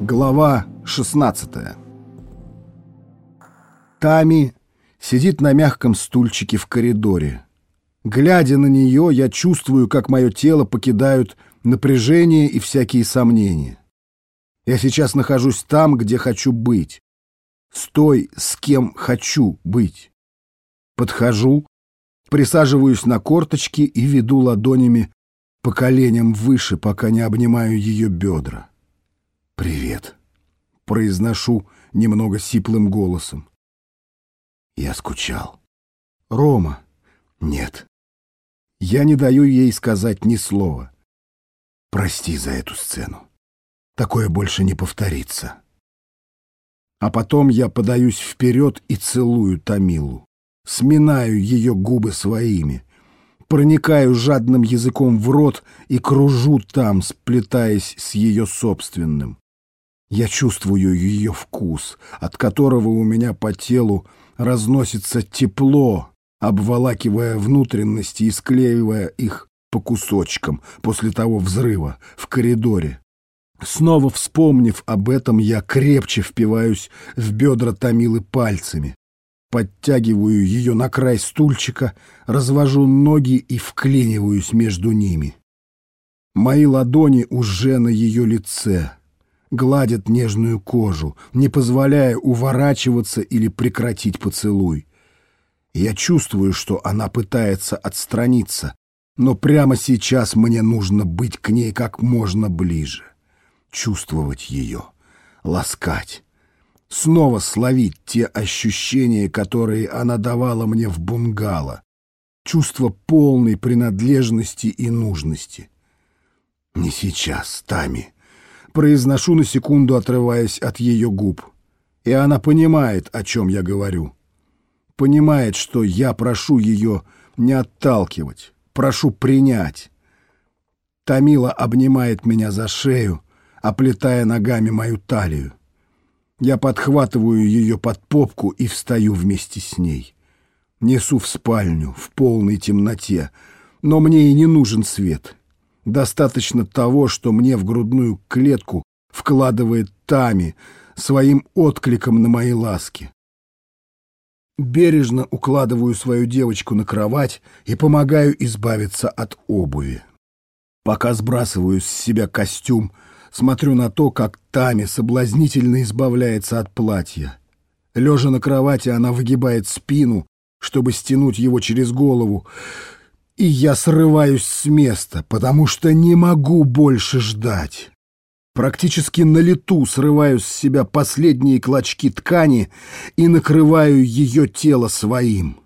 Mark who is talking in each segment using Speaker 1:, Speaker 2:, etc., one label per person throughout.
Speaker 1: Глава 16 Тами сидит на мягком стульчике в коридоре. Глядя на нее, я чувствую, как мое тело покидают напряжение и всякие сомнения. Я сейчас нахожусь там, где хочу быть. С той, с кем хочу быть. Подхожу, присаживаюсь на корточки и веду ладонями по коленям выше, пока не обнимаю ее бедра. «Привет», — произношу немного сиплым голосом. Я скучал. «Рома». «Нет». Я не даю ей сказать ни слова. «Прости за эту сцену. Такое больше не повторится». А потом я подаюсь вперед и целую Тамилу. Сминаю ее губы своими — проникаю жадным языком в рот и кружу там, сплетаясь с ее собственным. Я чувствую ее вкус, от которого у меня по телу разносится тепло, обволакивая внутренности и склеивая их по кусочкам после того взрыва в коридоре. Снова вспомнив об этом, я крепче впиваюсь в бедра Томилы пальцами, Подтягиваю ее на край стульчика, развожу ноги и вклиниваюсь между ними. Мои ладони уже на ее лице, гладят нежную кожу, не позволяя уворачиваться или прекратить поцелуй. Я чувствую, что она пытается отстраниться, но прямо сейчас мне нужно быть к ней как можно ближе, чувствовать ее, ласкать снова словить те ощущения, которые она давала мне в бунгало, чувство полной принадлежности и нужности. «Не сейчас, Тами», — произношу на секунду, отрываясь от ее губ. И она понимает, о чем я говорю. Понимает, что я прошу ее не отталкивать, прошу принять. Тамила обнимает меня за шею, оплетая ногами мою талию. Я подхватываю ее под попку и встаю вместе с ней. Несу в спальню, в полной темноте, но мне и не нужен свет. Достаточно того, что мне в грудную клетку вкладывает Тами своим откликом на мои ласки. Бережно укладываю свою девочку на кровать и помогаю избавиться от обуви. Пока сбрасываю с себя костюм, Смотрю на то, как Тами соблазнительно избавляется от платья. Лежа на кровати, она выгибает спину, чтобы стянуть его через голову, и я срываюсь с места, потому что не могу больше ждать. Практически на лету срываю с себя последние клочки ткани и накрываю ее тело своим.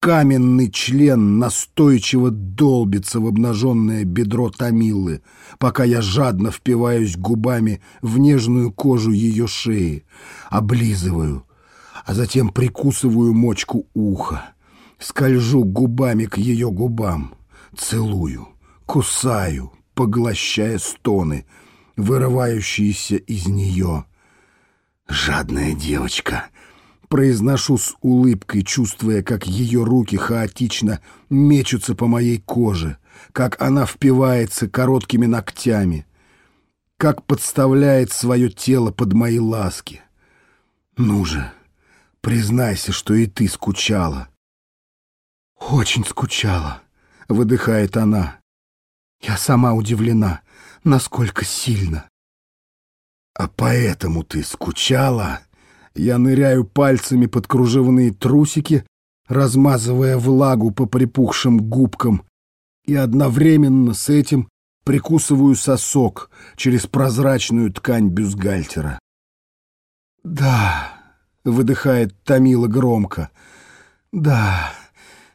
Speaker 1: Каменный член настойчиво долбится в обнаженное бедро Томилы, пока я жадно впиваюсь губами в нежную кожу ее шеи, облизываю, а затем прикусываю мочку уха, скольжу губами к ее губам, целую, кусаю, поглощая стоны, вырывающиеся из нее. Жадная девочка — Произношу с улыбкой, чувствуя, как ее руки хаотично мечутся по моей коже, как она впивается короткими ногтями, как подставляет свое тело под мои ласки. Ну же, признайся, что и ты скучала. Очень скучала, выдыхает она. Я сама удивлена, насколько сильно. А поэтому ты скучала? Я ныряю пальцами под кружевные трусики, размазывая влагу по припухшим губкам, и одновременно с этим прикусываю сосок через прозрачную ткань бюстгальтера. «Да», — выдыхает Томила громко, — «да,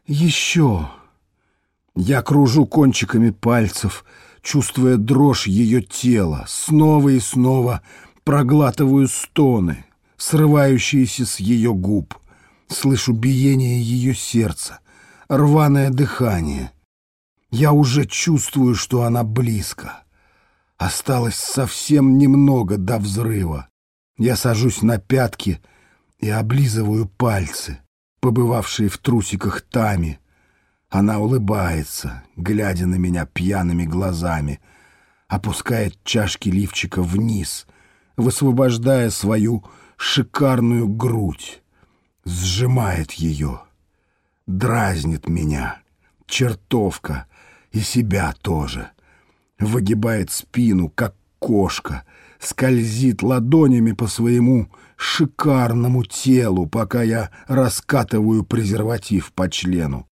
Speaker 1: еще». Я кружу кончиками пальцев, чувствуя дрожь ее тела, снова и снова проглатываю стоны, срывающиеся с ее губ. Слышу биение ее сердца, рваное дыхание. Я уже чувствую, что она близко. Осталось совсем немного до взрыва. Я сажусь на пятки и облизываю пальцы, побывавшие в трусиках Тами. Она улыбается, глядя на меня пьяными глазами, опускает чашки лифчика вниз — высвобождая свою шикарную грудь, сжимает ее, дразнит меня, чертовка, и себя тоже, выгибает спину, как кошка, скользит ладонями по своему шикарному телу, пока я раскатываю презерватив по члену.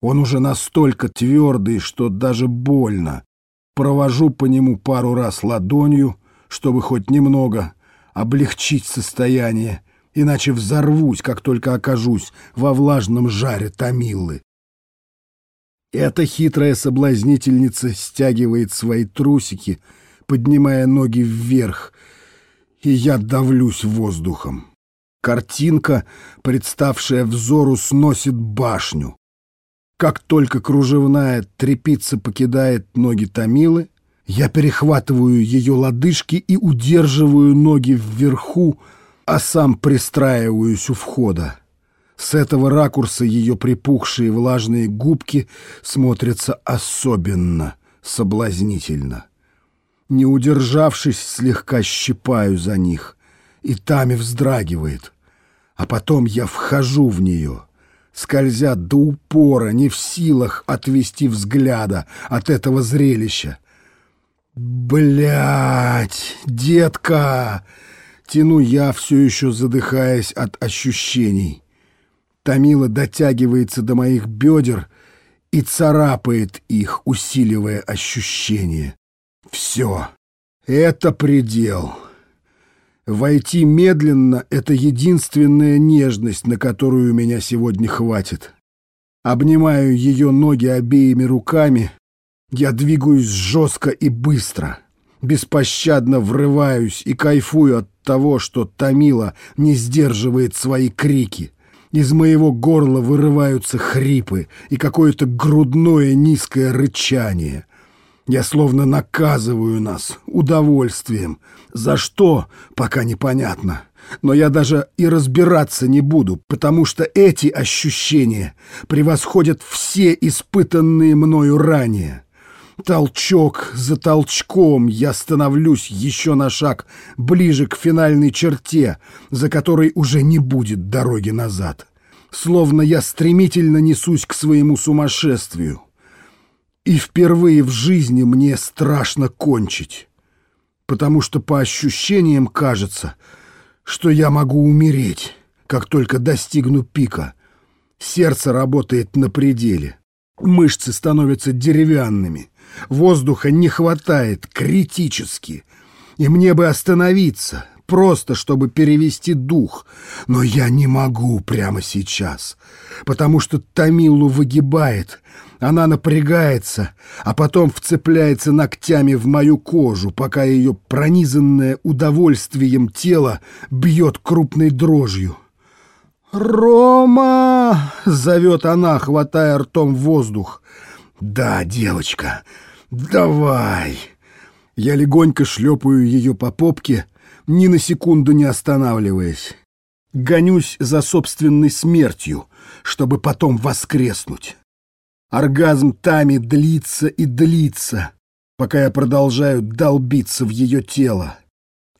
Speaker 1: Он уже настолько твердый, что даже больно. Провожу по нему пару раз ладонью, чтобы хоть немного облегчить состояние, иначе взорвусь, как только окажусь во влажном жаре Томилы. Эта хитрая соблазнительница стягивает свои трусики, поднимая ноги вверх, и я давлюсь воздухом. Картинка, представшая взору, сносит башню. Как только кружевная трепица покидает ноги Томилы, я перехватываю ее лодыжки и удерживаю ноги вверху, а сам пристраиваюсь у входа. С этого ракурса ее припухшие влажные губки смотрятся особенно соблазнительно. Не удержавшись, слегка щипаю за них, и Тами вздрагивает. А потом я вхожу в нее, скользя до упора, не в силах отвести взгляда от этого зрелища. Блять, детка! Тяну я, все еще задыхаясь от ощущений. Томила дотягивается до моих бедер и царапает их, усиливая ощущение. Все. Это предел. Войти медленно — это единственная нежность, на которую меня сегодня хватит. Обнимаю ее ноги обеими руками. Я двигаюсь жестко и быстро. Беспощадно врываюсь и кайфую от того, что Томила не сдерживает свои крики. Из моего горла вырываются хрипы и какое-то грудное низкое рычание — я словно наказываю нас удовольствием. За что, пока непонятно. Но я даже и разбираться не буду, потому что эти ощущения превосходят все испытанные мною ранее. Толчок за толчком я становлюсь еще на шаг ближе к финальной черте, за которой уже не будет дороги назад. Словно я стремительно несусь к своему сумасшествию. И впервые в жизни мне страшно кончить, потому что по ощущениям кажется, что я могу умереть, как только достигну пика. Сердце работает на пределе, мышцы становятся деревянными, воздуха не хватает критически, и мне бы остановиться, просто чтобы перевести дух, но я не могу прямо сейчас, потому что Тамилу выгибает, она напрягается, а потом вцепляется ногтями в мою кожу, пока ее пронизанное удовольствием тело бьет крупной дрожью. «Рома!» — зовет она, хватая ртом воздух. «Да, девочка, давай!» Я легонько шлепаю ее по попке, ни на секунду не останавливаясь. Гонюсь за собственной смертью, чтобы потом воскреснуть. Оргазм Тами длится и длится, пока я продолжаю долбиться в ее тело.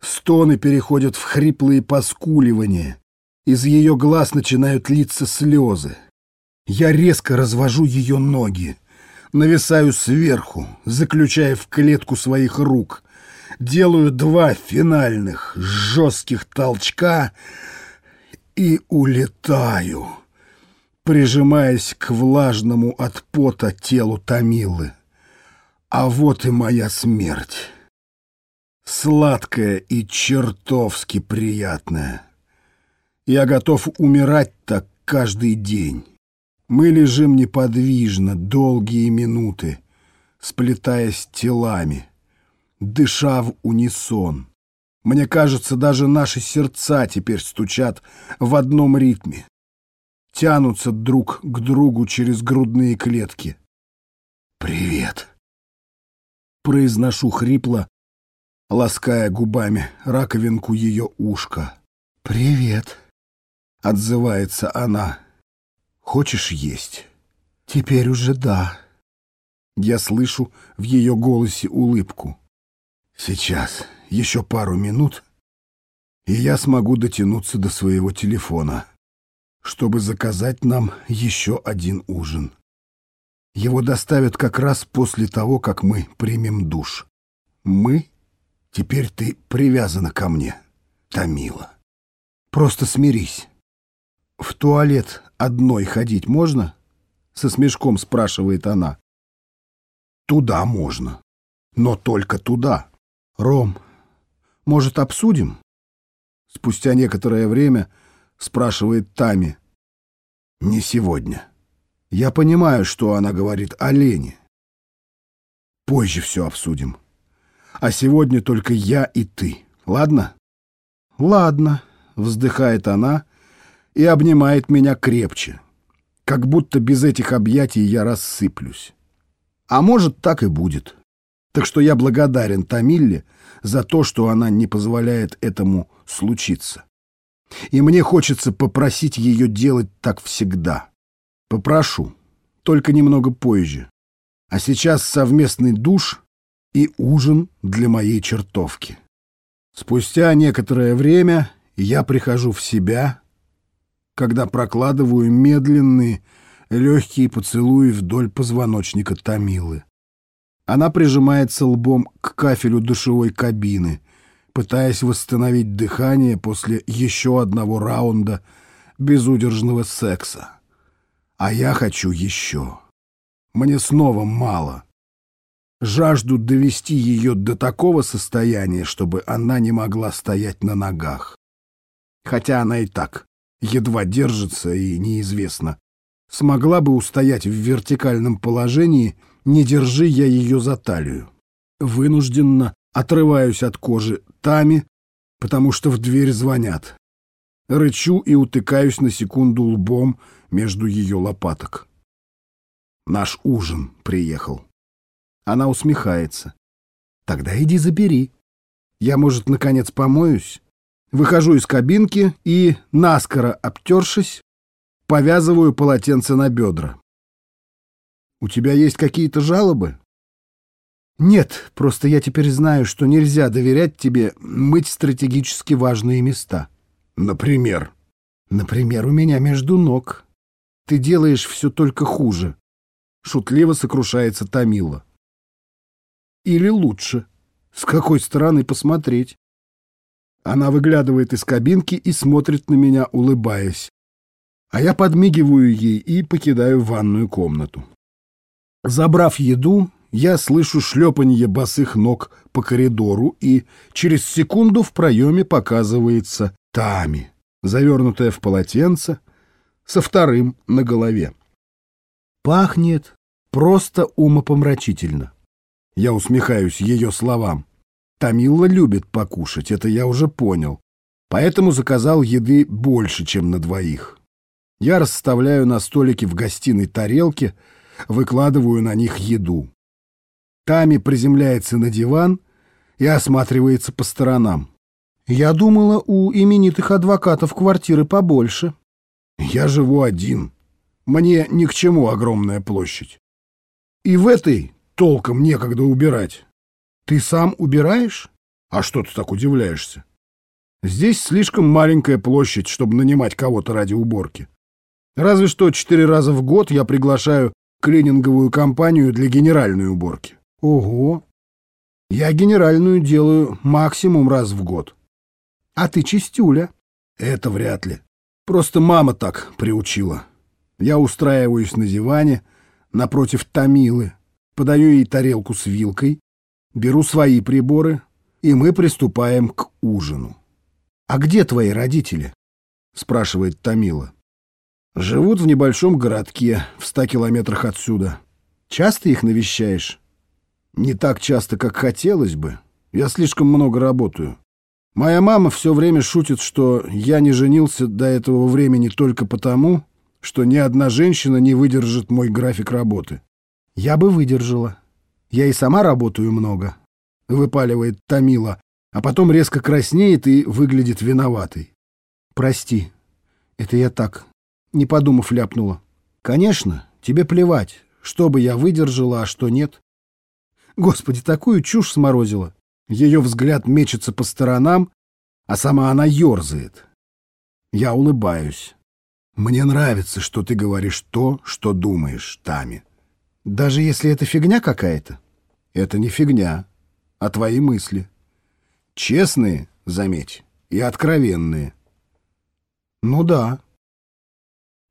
Speaker 1: Стоны переходят в хриплые поскуливания. Из ее глаз начинают литься слезы. Я резко развожу ее ноги, нависаю сверху, заключая в клетку своих рук, делаю два финальных жестких толчка и улетаю, прижимаясь к влажному от пота телу Томилы. А вот и моя смерть. Сладкая и чертовски приятная. Я готов умирать так каждый день. Мы лежим неподвижно долгие минуты, сплетаясь телами дыша в унисон. Мне кажется, даже наши сердца теперь стучат в одном ритме, тянутся друг к другу через грудные клетки. «Привет!» Произношу хрипло, лаская губами раковинку ее ушка. «Привет!» — отзывается она. «Хочешь есть?» «Теперь уже да». Я слышу в ее голосе улыбку. Сейчас, еще пару минут, и я смогу дотянуться до своего телефона, чтобы заказать нам еще один ужин. Его доставят как раз после того, как мы примем душ. Мы? Теперь ты привязана ко мне, Томила. Просто смирись. В туалет одной ходить можно? Со смешком спрашивает она. Туда можно, но только туда. Ром, может, обсудим? Спустя некоторое время спрашивает Тами. Не сегодня. Я понимаю, что она говорит о Лене. Позже все обсудим. А сегодня только я и ты. Ладно? Ладно, вздыхает она и обнимает меня крепче. Как будто без этих объятий я рассыплюсь. А может, так и будет. Так что я благодарен Тамилле за то, что она не позволяет этому случиться. И мне хочется попросить ее делать так всегда. Попрошу, только немного позже. А сейчас совместный душ и ужин для моей чертовки. Спустя некоторое время я прихожу в себя, когда прокладываю медленные, легкие поцелуи вдоль позвоночника Томилы. Она прижимается лбом к кафелю душевой кабины, пытаясь восстановить дыхание после еще одного раунда безудержного секса. А я хочу еще. Мне снова мало. Жажду довести ее до такого состояния, чтобы она не могла стоять на ногах. Хотя она и так едва держится, и неизвестно, смогла бы устоять в вертикальном положении, не держи я ее за талию. Вынужденно отрываюсь от кожи Тами, потому что в дверь звонят. Рычу и утыкаюсь на секунду лбом между ее лопаток. Наш ужин приехал. Она усмехается. Тогда иди забери. Я, может, наконец помоюсь? Выхожу из кабинки и, наскоро обтершись, повязываю полотенце на бедра. У тебя есть какие-то жалобы? Нет, просто я теперь знаю, что нельзя доверять тебе мыть стратегически важные места. Например? Например, у меня между ног. Ты делаешь все только хуже. Шутливо сокрушается Томила. Или лучше. С какой стороны посмотреть? Она выглядывает из кабинки и смотрит на меня, улыбаясь. А я подмигиваю ей и покидаю ванную комнату. Забрав еду, я слышу шлепанье босых ног по коридору, и через секунду в проеме показывается Тами, завернутая в полотенце, со вторым на голове. Пахнет просто умопомрачительно. Я усмехаюсь ее словам. Тамилла любит покушать, это я уже понял. Поэтому заказал еды больше, чем на двоих. Я расставляю на столике в гостиной тарелки, выкладываю на них еду. Тами приземляется на диван и осматривается по сторонам. Я думала, у именитых адвокатов квартиры побольше. Я живу один. Мне ни к чему огромная площадь. И в этой толком некогда убирать. Ты сам убираешь? А что ты так удивляешься? Здесь слишком маленькая площадь, чтобы нанимать кого-то ради уборки. Разве что четыре раза в год я приглашаю клининговую компанию для генеральной уборки. Ого! Я генеральную делаю максимум раз в год. А ты чистюля? Это вряд ли. Просто мама так приучила. Я устраиваюсь на диване напротив Томилы, подаю ей тарелку с вилкой, беру свои приборы, и мы приступаем к ужину. «А где твои родители?» — спрашивает Томила. «Живут в небольшом городке, в ста километрах отсюда. Часто их навещаешь?» «Не так часто, как хотелось бы. Я слишком много работаю. Моя мама все время шутит, что я не женился до этого времени только потому, что ни одна женщина не выдержит мой график работы. Я бы выдержала. Я и сама работаю много, — выпаливает Томила, а потом резко краснеет и выглядит виноватой. Прости, это я так, не подумав, ляпнула. Конечно, тебе плевать, что бы я выдержала, а что нет. Господи, такую чушь сморозила. Ее взгляд мечется по сторонам, а сама она ерзает. Я улыбаюсь. Мне нравится, что ты говоришь то, что думаешь, Тами.
Speaker 2: Даже если это фигня какая-то?
Speaker 1: Это не фигня, а твои мысли. Честные, заметь, и откровенные.
Speaker 2: Ну да.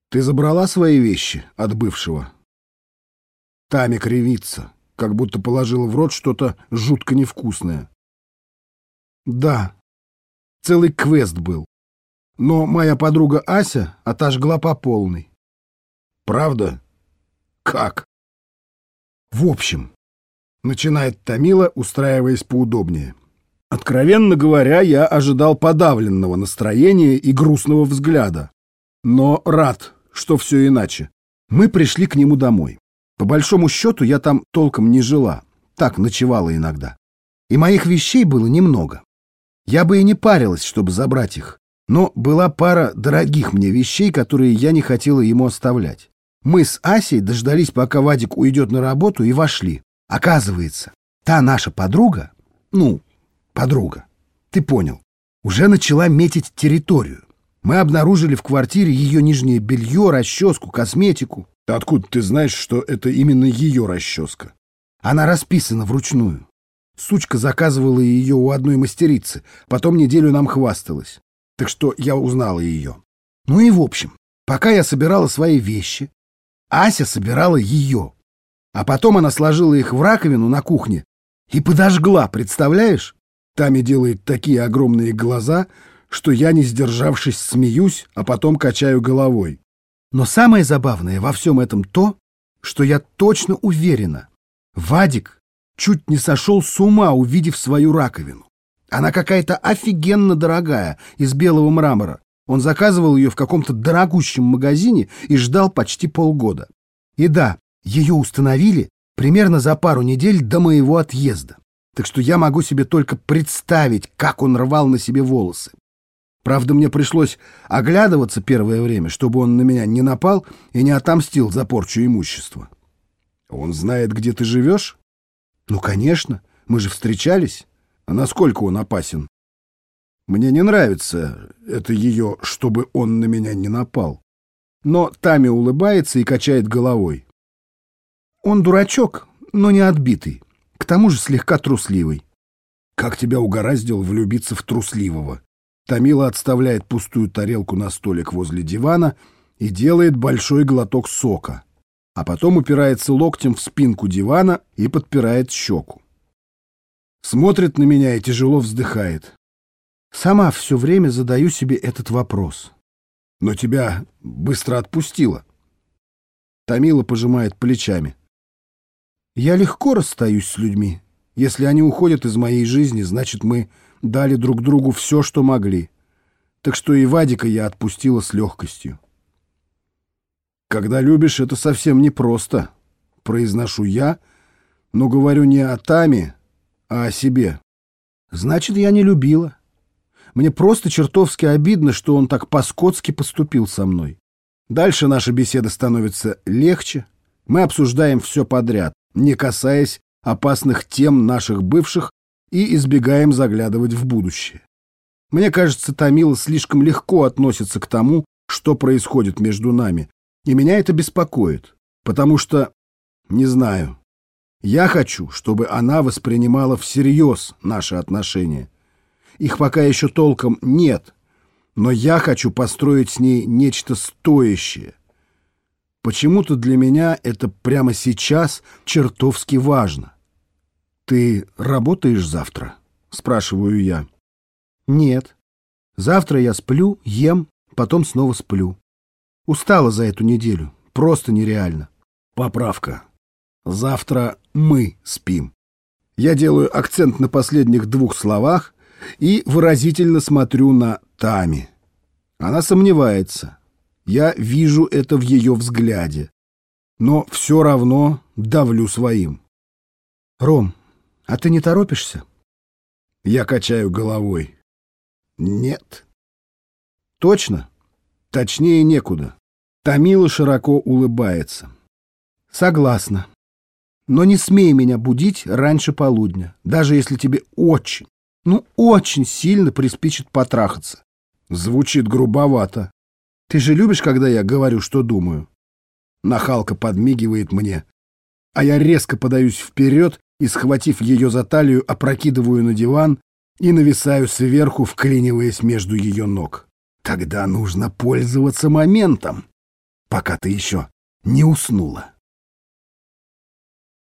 Speaker 1: Ты забрала свои вещи от бывшего? Тами кривится, как будто положила в рот что-то жутко невкусное. Да, целый квест был. Но моя подруга Ася отожгла по полной. Правда? Как? В общем, начинает Томила, устраиваясь поудобнее. Откровенно говоря, я ожидал подавленного настроения и грустного взгляда. Но рад, что все иначе. Мы пришли к нему домой. По большому счету, я там толком не жила. Так, ночевала иногда. И моих вещей было немного. Я бы и не парилась, чтобы забрать их. Но была пара дорогих мне вещей, которые я не хотела ему оставлять. Мы с Асей дождались, пока Вадик уйдет на работу, и вошли. Оказывается, та наша подруга, ну, подруга, ты понял, уже начала метить территорию. Мы обнаружили в квартире ее нижнее белье, расческу, косметику. Откуда ты знаешь, что это именно ее расческа? Она расписана вручную. Сучка заказывала ее у одной мастерицы, потом неделю нам хвасталась. Так что я узнала ее. Ну и в общем, пока я собирала свои вещи, Ася собирала ее. А потом она сложила их в раковину на кухне и подожгла, представляешь? Тами делает такие огромные глаза, что я, не сдержавшись, смеюсь, а потом качаю головой. Но самое забавное во всем этом то, что я точно уверена. Вадик чуть не сошел с ума, увидев свою раковину. Она какая-то офигенно дорогая, из белого мрамора. Он заказывал ее в каком-то дорогущем магазине и ждал почти полгода. И да, ее установили примерно за пару недель до моего отъезда. Так что я могу себе только представить, как он рвал на себе волосы. Правда, мне пришлось оглядываться первое время, чтобы он на меня не напал и не отомстил за порчу имущества. Он знает, где ты живешь? Ну, конечно, мы же встречались. А насколько он опасен? Мне не нравится это ее, чтобы он на меня не напал. Но Тами улыбается и качает головой. Он дурачок, но не отбитый. К тому же слегка трусливый. Как тебя угораздило влюбиться в трусливого? Тамила отставляет пустую тарелку на столик возле дивана и делает большой глоток сока, а потом упирается локтем в спинку дивана и подпирает щеку. Смотрит на меня и тяжело вздыхает. Сама все время задаю себе этот вопрос. Но тебя быстро отпустила. Тамила пожимает плечами. Я легко расстаюсь с людьми. Если они уходят из моей жизни, значит, мы дали друг другу все, что могли. Так что и Вадика я отпустила с легкостью. Когда любишь, это совсем непросто, произношу я, но говорю не о Таме, а о себе. Значит, я не любила. Мне просто чертовски обидно, что он так по-скотски поступил со мной. Дальше наша беседа становится легче. Мы обсуждаем все подряд, не касаясь опасных тем наших бывших и избегаем заглядывать в будущее. Мне кажется, Томила слишком легко относится к тому, что происходит между нами, и меня это беспокоит, потому что, не знаю, я хочу, чтобы она воспринимала всерьез наши отношения. Их пока еще толком нет, но я хочу построить с ней нечто стоящее. Почему-то для меня это прямо сейчас чертовски важно. «Ты работаешь завтра?» — спрашиваю я. «Нет. Завтра я сплю, ем, потом снова сплю. Устала за эту неделю. Просто нереально». Поправка. Завтра мы спим. Я делаю акцент на последних двух словах и выразительно смотрю на Тами. Она сомневается. Я вижу это в ее взгляде. Но все равно давлю своим. «Ром, а ты не торопишься? Я качаю головой. Нет. Точно? Точнее некуда. Тамила широко улыбается. Согласна. Но не смей меня будить раньше полудня, даже если тебе очень,
Speaker 2: Ну, очень сильно приспичит потрахаться.
Speaker 1: Звучит грубовато.
Speaker 2: Ты же любишь, когда я говорю, что думаю?
Speaker 1: Нахалка подмигивает мне, а я резко подаюсь вперед и, схватив ее за талию, опрокидываю на диван и нависаю сверху, вклиниваясь между ее ног. Тогда нужно пользоваться моментом, пока ты еще не уснула.